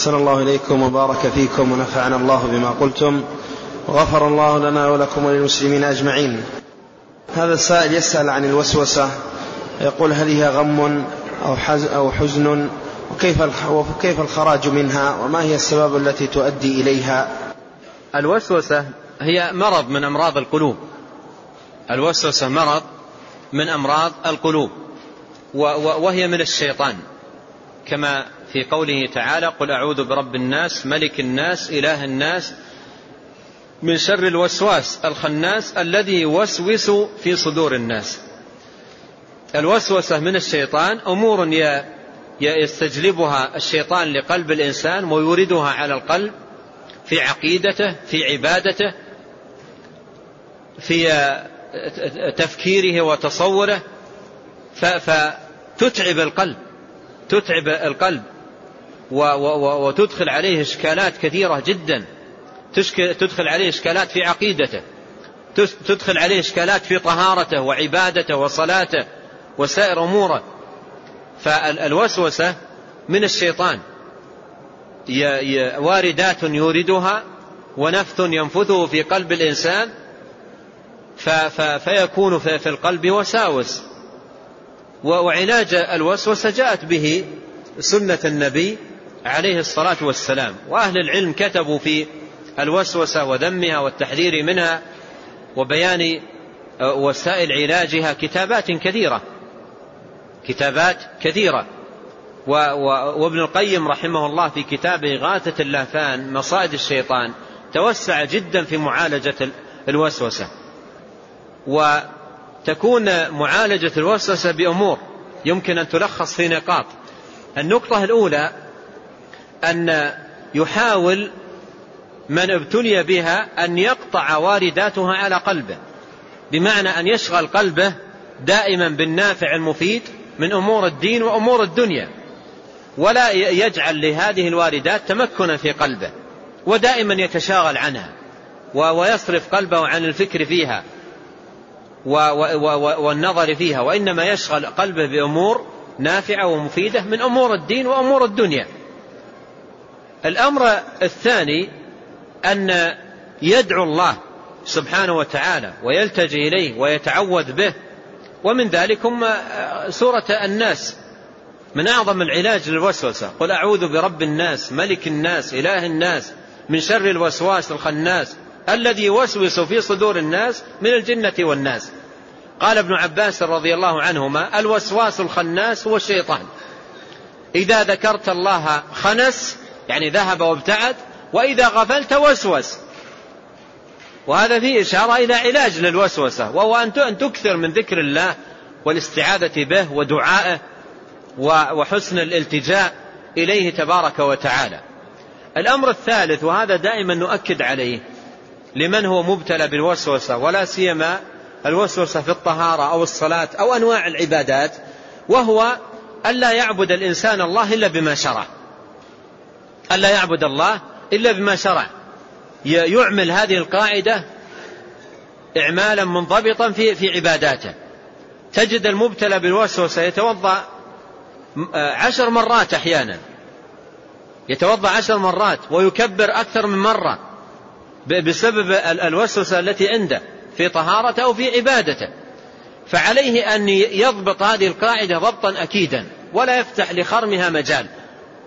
أحسن الله إليكم وبارك فيكم ونفعنا الله بما قلتم وغفر الله لنا ولكم وللمسلمين أجمعين. هذا السائل يسأل عن الوسوسة يقول هل هي غم أو, أو حزن؟ وكيف وكيف الخراج منها؟ وما هي السبب التي تؤدي إليها؟ الوسوسة هي مرض من أمراض القلوب. الوسوسة مرض من أمراض القلوب وهي من الشيطان كما في قوله تعالى قل أعوذ برب الناس ملك الناس إله الناس من شر الوسواس الخناس الذي يوسوس في صدور الناس. الوسوسة من الشيطان أمور يستجلبها الشيطان لقلب الإنسان ويوردها على القلب في عقيدته في عبادته في تفكيره وتصوره فتتعب القلب تتعب القلب. وتدخل عليه إشكالات كثيرة جدا. تدخل عليه إشكالات في عقيدته. تدخل عليه إشكالات في طهارته وعبادته وصلاته وسائر أموره. فالوسوسة من الشيطان. واردات يوردها ونفث ينفثه في قلب الإنسان. فيكون في القلب وساوس. وعلاج الوسوسة جاءت به سنة النبي عليه الصلاة والسلام. وأهل العلم كتبوا في الوسوسة وذمها والتحذير منها وبيان وسائل علاجها كتابات كثيرة. كتابات كثيرة. وابن القيم رحمه الله في كتابه غاثة اللافان مصائد الشيطان توسع جدا في معالجة الوسوسة. وتكون معالجة الوسوسة بأمور يمكن أن تلخص في نقاط. النقطة الأولى أن يحاول من ابتلي بها أن يقطع وارداتها على قلبه بمعنى أن يشغل قلبه دائما بالنافع المفيد من أمور الدين وأمور الدنيا ولا يجعل لهذه الواردات تمكنا في قلبه ودائما يتشاغل عنها ويصرف قلبه عن الفكر فيها والنظر فيها وإنما يشغل قلبه بأمور نافعة ومفيدة من أمور الدين وأمور الدنيا. الأمر الثاني أن يدعو الله سبحانه وتعالى ويلتجي إليه ويتعوذ به ومن ذلكم سورة الناس. من أعظم العلاج للوسوسة. قل أعوذ برب الناس ملك الناس إله الناس من شر الوسواس الخناس الذي يوسوس في صدور الناس من الجنة والناس. قال ابن عباس رضي الله عنهما الوسواس الخناس هو الشيطان. إذا ذكرت الله خنس يعني ذهب وابتعد وإذا غفلت وسوس. وهذا فيه إشارة إلى علاج للوسوسة وهو أن تكثر من ذكر الله والاستعاذة به ودعائه وحسن الالتجاء إليه تبارك وتعالى. الأمر الثالث وهذا دائما نؤكد عليه لمن هو مبتلى بالوسوسة ولا سيما الوسوسة في الطهارة أو الصلاة أو أنواع العبادات وهو ألا يعبد الإنسان الله إلا بما شرع. ألا يعبد الله إلا بما شرع. يعمل هذه القاعدة إعمالا منضبطا في في عباداته. تجد المبتلى بالوسوسة يتوضأ عشر مرات أحيانا. يتوضأ عشر مرات ويكبر أكثر من مرة بسبب الوسوسة التي عنده في طهارته أو في عبادته. فعليه أن يضبط هذه القاعدة ضبطا أكيدا ولا يفتح لخرمها مجال.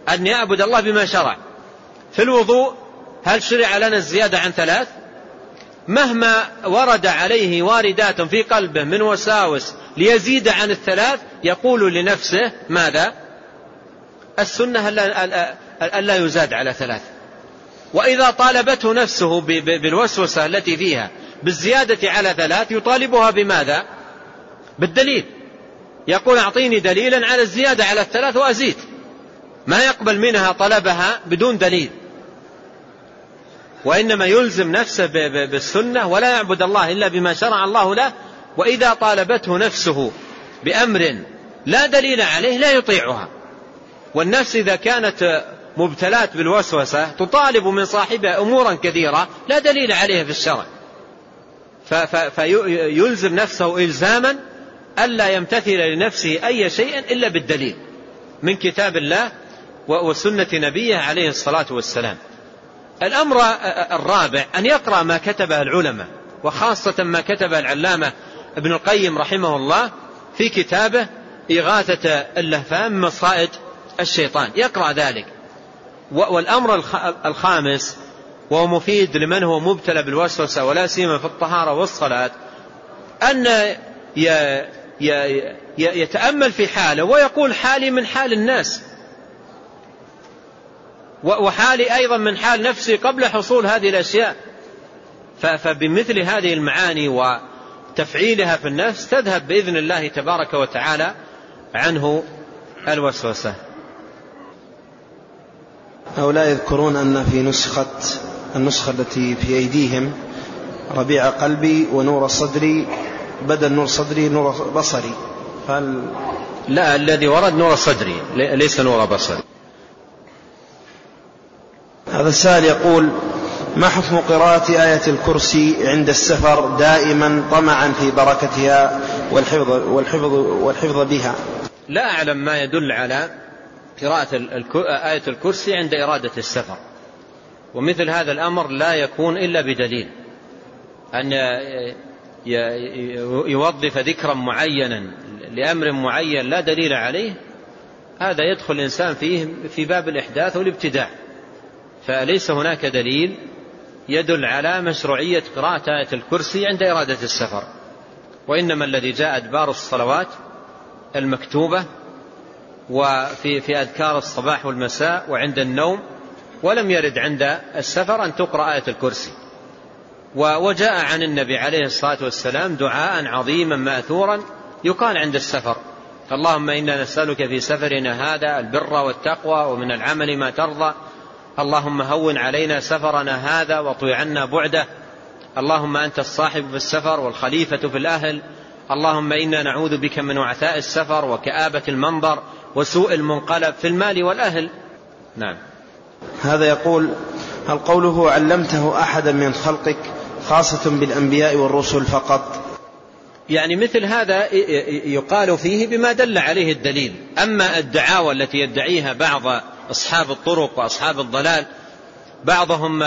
أن يعبد الله بما شرع. في الوضوء هل شرع لنا الزيادة عن ثلاث؟ مهما ورد عليه واردات في قلبه من وساوس ليزيد عن الثلاث يقول لنفسه ماذا؟ السنة ألا يزاد على ثلاث. وإذا طالبته نفسه بالوسوسة التي فيها بالزيادة على ثلاث يطالبها بماذا؟ بالدليل. يقول أعطيني دليلا على الزيادة على الثلاث وأزيد. ما يقبل منها طلبها بدون دليل. وإنما يلزم نفسه بالسنة ولا يعبد الله إلا بما شرع الله له وإذا طالبته نفسه بأمر لا دليل عليه لا يطيعها. والنفس إذا كانت مبتلات بالوسوسة تطالب من صاحبها أمورا كثيرة لا دليل عليها في الشرع. فيلزم نفسه إلزاما ألا يمتثل لنفسه أي شيء إلا بالدليل. من كتاب الله وسنة نبيه عليه الصلاة والسلام. الأمر الرابع أن يقرأ ما كتبه العلماء وخاصة ما كتبه العلامة ابن القيم رحمه الله في كتابه إغاثة اللهفان مصائد الشيطان. يقرأ ذلك. والأمر الخامس وهو مفيد لمن هو مبتلى بالوسوسة ولا سيما في الطهارة والصلاة أن يتأمل في حاله ويقول حالي من حال الناس. وحالي أيضا من حال نفسي قبل حصول هذه الأشياء. فبمثل هذه المعاني وتفعيلها في النفس تذهب بإذن الله تبارك وتعالى عنه الوسوسة. هؤلاء يذكرون أن في نسخة النسخة التي في أيديهم ربيع قلبي ونور صدري بدل نور صدري نور بصري. هل لا الذي ورد نور صدري ليس نور بصري. هذا السائل يقول ما حكم قراءة آية الكرسي عند السفر دائما طمعا في بركتها والحفظ, والحفظ, والحفظ بها؟ لا أعلم ما يدل على قراءة آية الكرسي عند إرادة السفر. ومثل هذا الأمر لا يكون إلا بدليل. أن يوظف ذكرا معينا لأمر معين لا دليل عليه هذا يدخل الإنسان فيه في باب الإحداث والابتداع. فليس هناك دليل يدل على مشروعية قراءة آية الكرسي عند إرادة السفر. وإنما الذي جاء أدبار الصلوات المكتوبة وفي في أذكار الصباح والمساء وعند النوم ولم يرد عند السفر أن تقرأ آية الكرسي. وجاء عن النبي عليه الصلاة والسلام دعاء عظيما ماثورا يقال عند السفر. اللهم إنا نسألك في سفرنا هذا البر والتقوى ومن العمل ما ترضى اللهم هون علينا سفرنا هذا واطوي عنا بعده. اللهم أنت الصاحب في السفر والخليفة في الأهل. اللهم إنا نعوذ بك من وعثاء السفر وكآبة المنظر وسوء المنقلب في المال والأهل. نعم. هذا يقول هل قوله علمته أحدا من خلقك خاصة بالأنبياء والرسل فقط؟ يعني مثل هذا يقال فيه بما دل عليه الدليل. أما الدعاوى التي يدعيها بعض أصحاب الطرق وأصحاب الضلال بعضهم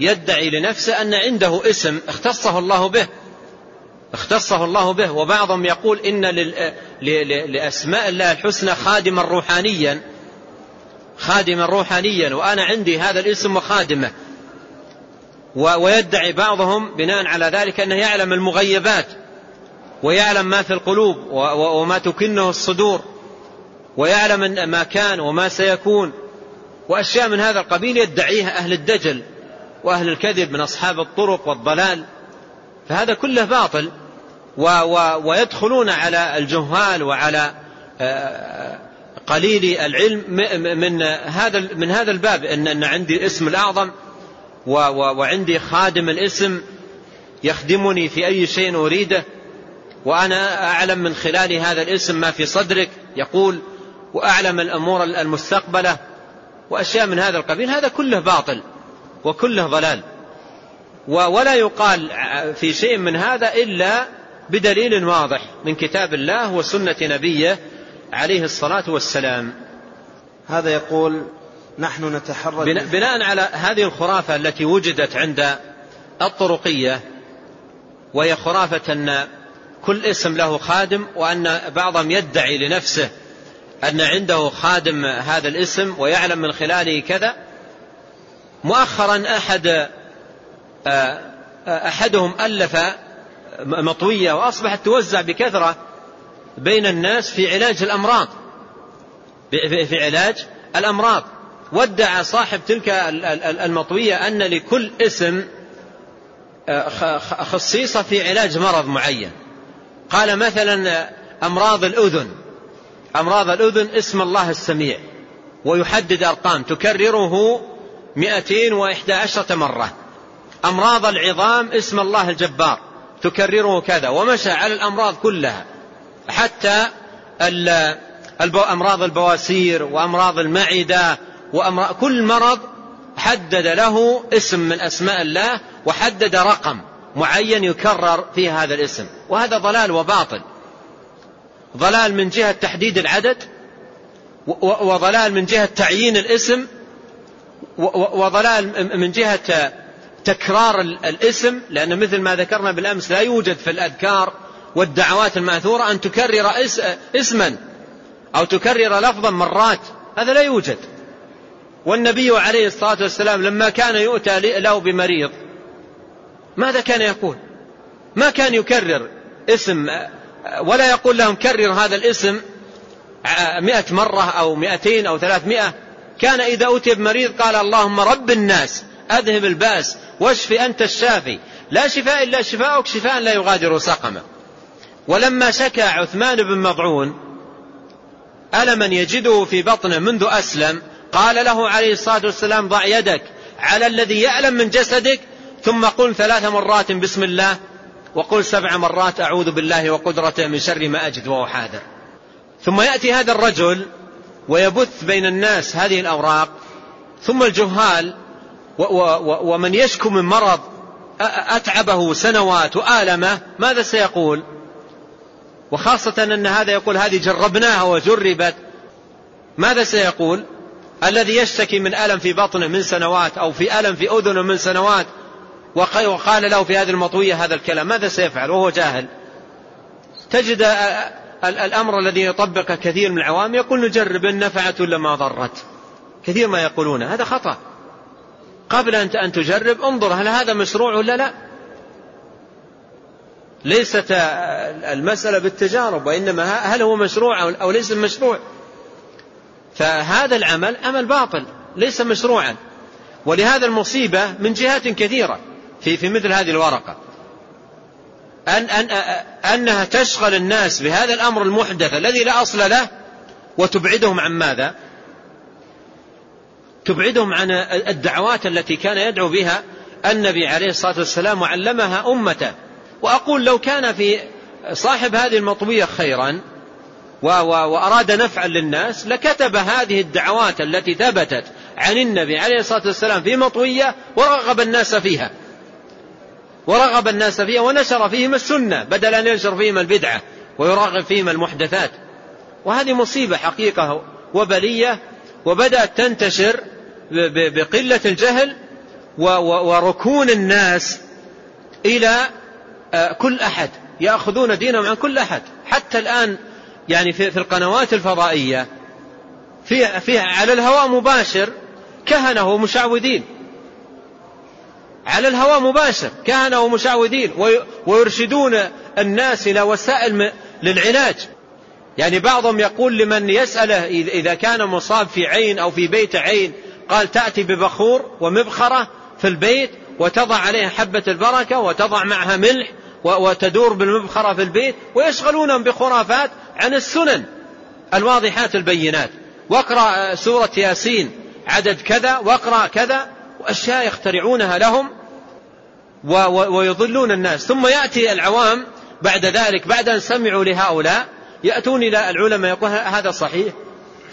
يدعي لنفسه أن عنده اسم اختصه الله به اختصه الله به وبعضهم يقول إن لأسماء الله الحسنى خادما روحانيا خادما روحانيا وأنا عندي هذا الاسم وخادمه. ويدعي بعضهم بناء على ذلك أنه يعلم المغيبات. ويعلم ما في القلوب وما تكنه الصدور ويعلم ما كان وما سيكون. وأشياء من هذا القبيل يدعيها أهل الدجل وأهل الكذب من أصحاب الطرق والضلال. فهذا كله باطل. ويدخلون على الجهال وعلى آه، قليل العلم من هذا من هذا الباب. ان إن عندي الاسم الأعظم وعندي خادم الاسم يخدمني في أي شيء أريده. وأنا أعلم من خلال هذا الاسم ما في صدرك يقول وأعلم الأمور المستقبلة وأشياء من هذا القبيل. هذا كله باطل وكله ضلال. ولا يقال في شيء من هذا إلا بدليل واضح من كتاب الله وسنة نبيه عليه الصلاة والسلام. هذا يقول نحن نتحرج بناء على هذه الخرافة التي وجدت عند الطرقية وهي خرافة أن كل اسم له خادم وأن بعضهم يدعي لنفسه أن عنده خادم هذا الاسم ويعلم من خلاله كذا. مؤخرا أحد أحدهم ألف مطوية وأصبحت توزع بكثرة بين الناس في علاج الأمراض. في علاج الأمراض. وادعى صاحب تلك المطوية أن لكل اسم آه، خصيصة في علاج مرض معين. قال مثلا أمراض الأذن. أمراض الأذن اسم الله السميع. ويحدد أرقام. تكرره مئتين وإحدى عشرة مرة. أمراض العظام اسم الله الجبار. تكرره كذا. ومشى على الأمراض كلها. حتى أمراض البواسير وأمراض المعدة وأمراض كل مرض حدد له اسم من أسماء الله وحدد رقم. معين يكرر في هذا الاسم. وهذا ضلال وباطل. ضلال من جهة تحديد العدد وضلال من جهة تعيين الاسم وضلال من جهة تكرار الاسم لأن مثل ما ذكرنا بالأمس لا يوجد في الأذكار والدعوات المأثورة أن تكرر اسما أو تكرر لفظا مرات. هذا لا يوجد. والنبي عليه الصلاة والسلام لما كان يؤتى له بمريض ماذا كان يقول؟ ما كان يكرر اسم ولا يقول لهم كرر هذا الاسم مئة مرة أو مئتين أو ثلاثمائة. كان إذا أتي بمريض قال اللهم رب الناس أذهب الباس واشف أنت الشافي. لا شفاء إلا شفاءك شفاء لا يغادر سقما ولما شكى عثمان بن مضعون ألما يجده في بطنه منذ أسلم قال له عليه الصلاة والسلام ضع يدك على الذي يألم من جسدك ثم قل ثلاث مرات بسم الله وقل سبع مرات أعوذ بالله وقدرته من شر ما أجد وهو حاذر. ثم يأتي هذا الرجل ويبث بين الناس هذه الأوراق ثم الجهال ومن يشكو من مرض أتعبه سنوات وآلمه ماذا سيقول؟ وخاصة أن هذا يقول هذه جربناها وجربت ماذا سيقول؟ الذي يشتكي من ألم في بطنه من سنوات أو في ألم في أذنه من سنوات وقال له في هذه المطوية هذا الكلام ماذا سيفعل؟ وهو جاهل. تجد الأمر الذي يطبقه كثير من العوام يقول نجرب إن نفعت ولا ما ضرت. كثير ما يقولون هذا خطأ. قبل أن تجرب انظر هل هذا مشروع ولا لا. ليست المسألة بالتجارب وإنما هل هو مشروع أو ليس مشروع. فهذا العمل عمل باطل ليس مشروعا. ولهذا المصيبة من جهات كثيرة. في في مثل هذه الورقة. أن أن أنها تشغل الناس بهذا الأمر المحدث الذي لا أصل له وتبعدهم عن ماذا؟ تبعدهم عن الدعوات التي كان يدعو بها النبي عليه الصلاة والسلام وعلمها أمته. وأقول لو كان في صاحب هذه المطوية خيرا وأراد نفعا للناس لكتب هذه الدعوات التي ثبتت عن النبي عليه الصلاة والسلام في مطوية ورغب الناس فيها. ورغب الناس فيها ونشر فيهم السنة بدل أن ينشر فيهم البدعة ويرغب فيهم المحدثات. وهذه مصيبة حقيقة وبلية وبدأت تنتشر بقلة الجهل وركون الناس إلى آه، كل أحد يأخذون دينهم عن كل أحد. حتى الآن يعني في, القنوات الفضائية في, في على الهواء مباشر كهنة ومشعوذين على الهواء مباشر كهنة ومشعوذين ويرشدون الناس إلى وسائل للعلاج. يعني بعضهم يقول لمن يسأله إذا كان مصاب في عين أو في بيت عين قال تأتي ببخور ومبخرة في البيت وتضع عليها حبة البركة وتضع معها ملح وتدور بالمبخرة في البيت ويشغلونهم بخرافات عن السنن. الواضحات البينات. واقرأ سورة ياسين عدد كذا واقرأ كذا. وأشياء يخترعونها لهم ويضلون الناس. ثم يأتي العوام بعد ذلك بعد أن سمعوا لهؤلاء يأتون إلى العلماء يقول هذا صحيح.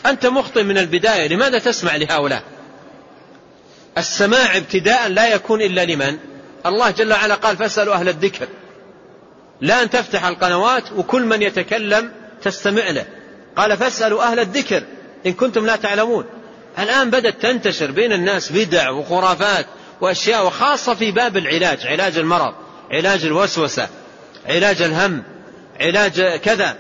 أنت مخطئ من البداية لماذا تسمع لهؤلاء؟ السماع ابتداء لا يكون إلا لمن؟ الله جل وعلا قال فاسألوا أهل الذكر. لا أن تفتح القنوات وكل من يتكلم تستمع له. قال فاسألوا أهل الذكر إن كنتم لا تعلمون. الآن بدأت تنتشر بين الناس بدع وخرافات وأشياء وخاصة في باب العلاج علاج المرض علاج الوسوسة علاج الهم علاج كذا.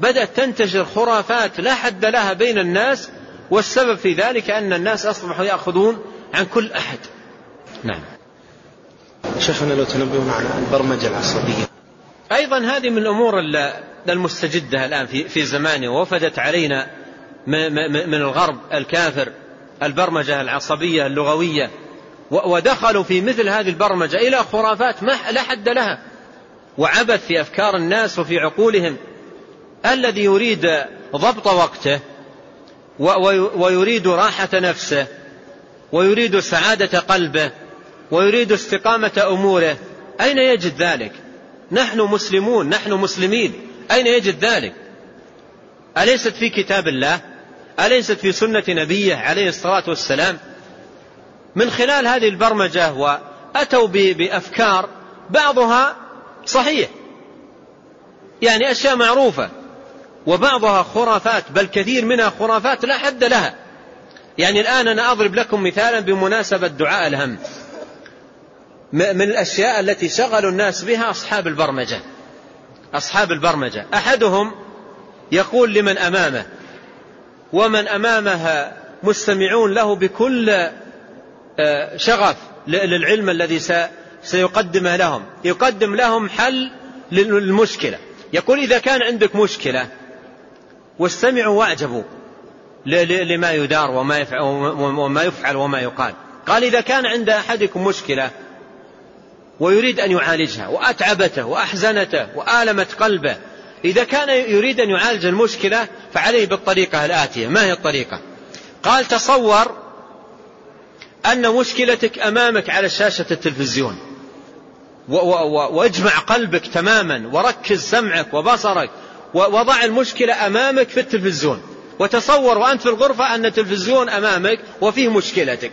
بدأت تنتشر خرافات لا حد لها بين الناس والسبب في ذلك أن الناس أصبحوا يأخذون عن كل أحد. نعم. شيخنا لو تنبهنا على البرمجة العصبية. أيضا هذه من الأمور المستجدة الآن في في زمانه وفدت علينا من الغرب الكافر البرمجة العصبية اللغوية. ودخلوا في مثل هذه البرمجة إلى خرافات لا حد لها. وعبث في أفكار الناس وفي عقولهم. الذي يريد ضبط وقته ويريد راحة نفسه ويريد سعادة قلبه ويريد استقامة أموره أين يجد ذلك؟ نحن مسلمون نحن مسلمين أين يجد ذلك؟ أليست في كتاب الله؟ أليست في سنة نبيه عليه الصلاة والسلام؟ من خلال هذه البرمجة وأتوا بأفكار بعضها صحيح. يعني أشياء معروفة وبعضها خرافات بل كثير منها خرافات لا حد لها. يعني الآن أنا أضرب لكم مثالا بمناسبة دعاء الهم. من الأشياء التي شغلوا الناس بها أصحاب البرمجة. أصحاب البرمجة. أحدهم يقول لمن أمامه ومن أمامها مستمعون له بكل آه، شغف للعلم الذي سيقدمه لهم. يقدم لهم حل للمشكلة. يقول إذا كان عندك مشكلة واستمعوا واعجبوا لما يدار وما يفعل, وما يفعل وما يقال. قال إذا كان عند أحدكم مشكلة ويريد أن يعالجها وأتعبته وأحزنته وآلمت قلبه إذا كان يريد أن يعالج المشكلة فعليه بالطريقة الآتية. ما هي الطريقة؟ قال تصور أن مشكلتك أمامك على شاشة التلفزيون. واجمع قلبك تماما وركز سمعك وبصرك وضع المشكلة أمامك في التلفزيون. وتصور وأنت في الغرفة أن التلفزيون أمامك وفيه مشكلتك.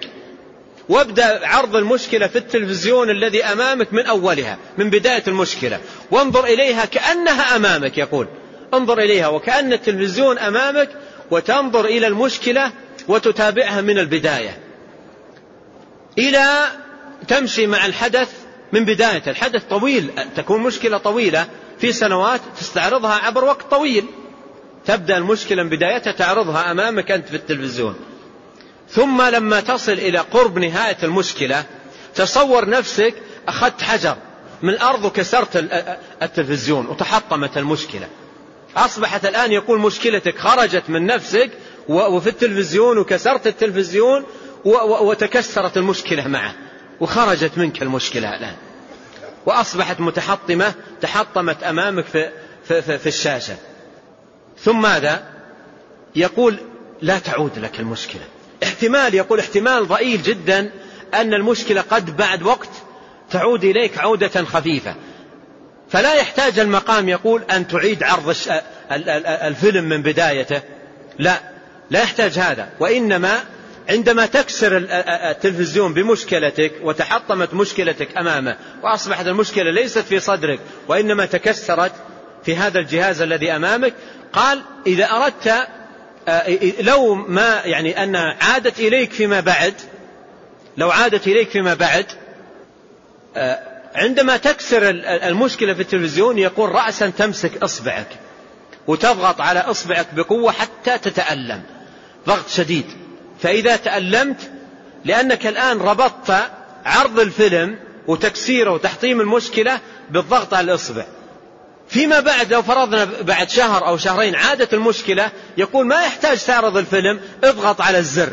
وابدأ عرض المشكلة في التلفزيون الذي أمامك من أولها من بداية المشكلة. وانظر إليها كأنها أمامك يقول. انظر إليها وكأن التلفزيون أمامك وتنظر إلى المشكلة وتتابعها من البداية. إلى تمشي مع الحدث من بداية. الحدث طويل تكون مشكلة طويلة في سنوات تستعرضها عبر وقت طويل. تبدأ المشكلة من بدايتها تعرضها أمامك أنت في التلفزيون. ثم لما تصل إلى قرب نهاية المشكلة تصور نفسك أخذت حجر من الأرض وكسرت التلفزيون وتحطمت المشكلة. أصبحت الآن يقول مشكلتك خرجت من نفسك وفي التلفزيون وكسرت التلفزيون وتكسرت المشكلة معه. وخرجت منك المشكلة الآن. وأصبحت متحطمة تحطمت أمامك في, في, في, في الشاشة. ثم ماذا؟ يقول لا تعود لك المشكلة. احتمال يقول احتمال ضئيل جدا أن المشكلة قد بعد وقت تعود إليك عودة خفيفة. فلا يحتاج المقام يقول أن تعيد عرض الفيلم من بدايته. لا لا يحتاج هذا. وإنما عندما تكسر التلفزيون بمشكلتك وتحطمت مشكلتك أمامه وأصبحت المشكلة ليست في صدرك وإنما تكسرت في هذا الجهاز الذي أمامك قال إذا أردت لو ما يعني أن عادت إليك فيما بعد لو عادت إليك فيما بعد آه، عندما تكسر المشكلة في التلفزيون يقول رأسا تمسك إصبعك وتضغط على إصبعك بقوة حتى تتألم. ضغط شديد. فإذا تألمت لأنك الآن ربطت عرض الفيلم وتكسيره وتحطيم المشكلة بالضغط على الإصبع. فيما بعد لو فرضنا بعد شهر أو شهرين عادت المشكلة يقول ما يحتاج تعرض الفيلم اضغط على الزر.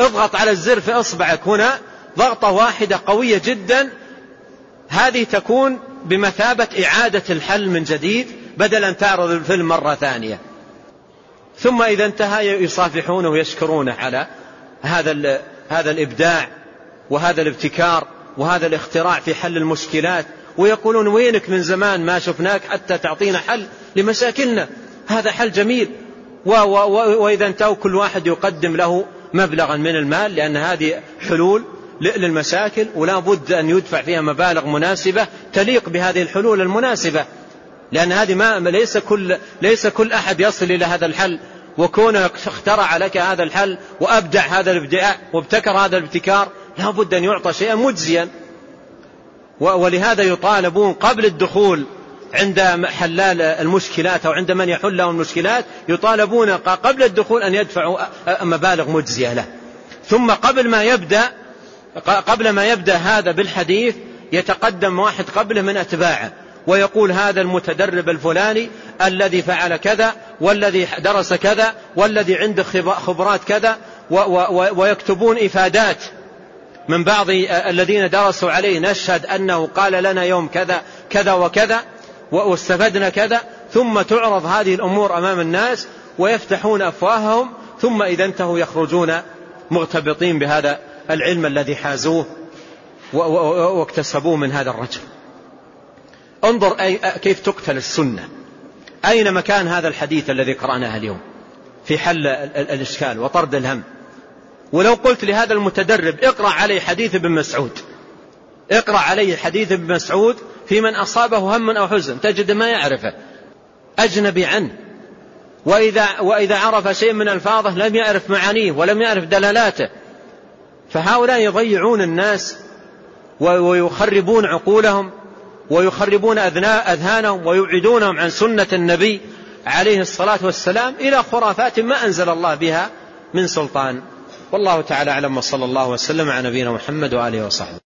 اضغط على الزر في إصبعك هنا ضغطة واحدة قوية جدا. هذه تكون بمثابة إعادة الحل من جديد بدل أن تعرض الفيلم مرة ثانية. ثم إذا انتهى يصافحونه ويشكرونه على هذا هذا الإبداع وهذا الابتكار وهذا الاختراع في حل المشكلات. ويقولون وينك من زمان ما شفناك حتى تعطينا حل لمشاكلنا هذا حل جميل. وإذا انتهوا كل واحد يقدم له مبلغا من المال لأن هذه حلول للمشاكل ولا بد أن يدفع فيها مبالغ مناسبة تليق بهذه الحلول المناسبة. لأن هذه ما ليس كل ليس كل أحد يصل إلى هذا الحل. وكونه اخترع لك هذا الحل وأبدع هذا الابداع وابتكر هذا الابتكار لا بد أن يعطى شيئا مجزيا. ولهذا يطالبون قبل الدخول عند حلال المشكلات أو عند من يحل لهم المشكلات يطالبون قبل الدخول أن يدفعوا مبالغ مجزية له. ثم قبل ما يبدأ قبل ما يبدأ هذا بالحديث يتقدم واحد قبله من أتباعه ويقول هذا المتدرب الفلاني الذي فعل كذا والذي درس كذا والذي عنده خبرات كذا ويكتبون إفادات من بعض الذين درسوا عليه نشهد أنه قال لنا يوم كذا كذا وكذا وأستفدنا كذا ثم تعرض هذه الأمور أمام الناس ويفتحون أفواههم ثم إذا انتهوا يخرجون مغتبطين بهذا العلم الذي حازوه واكتسبوه من هذا الرجل. انظر كيف تقتل السنة. أين مكان هذا الحديث الذي قرأناه اليوم؟ في حل الإشكال وطرد الهم. ولو قلت لهذا المتدرب اقرأ عليه حديث ابن مسعود. اقرأ عليه حديث ابن مسعود في من أصابه هم أو حزن تجد ما يعرفه. أجنبي عنه. وإذا, وإذا عرف شيء من ألفاظه لم يعرف معانيه ولم يعرف دلالاته. فهؤلاء يضيعون الناس ويخربون عقولهم ويخربون أذهانهم ويبعدونهم عن سنة النبي عليه الصلاة والسلام إلى خرافات ما أنزل الله بها من سلطان. والله تعالى أعلم وصلى الله وسلم على نبينا محمد وآله وصحبه.